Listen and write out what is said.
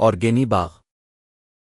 اور گینی باغ۔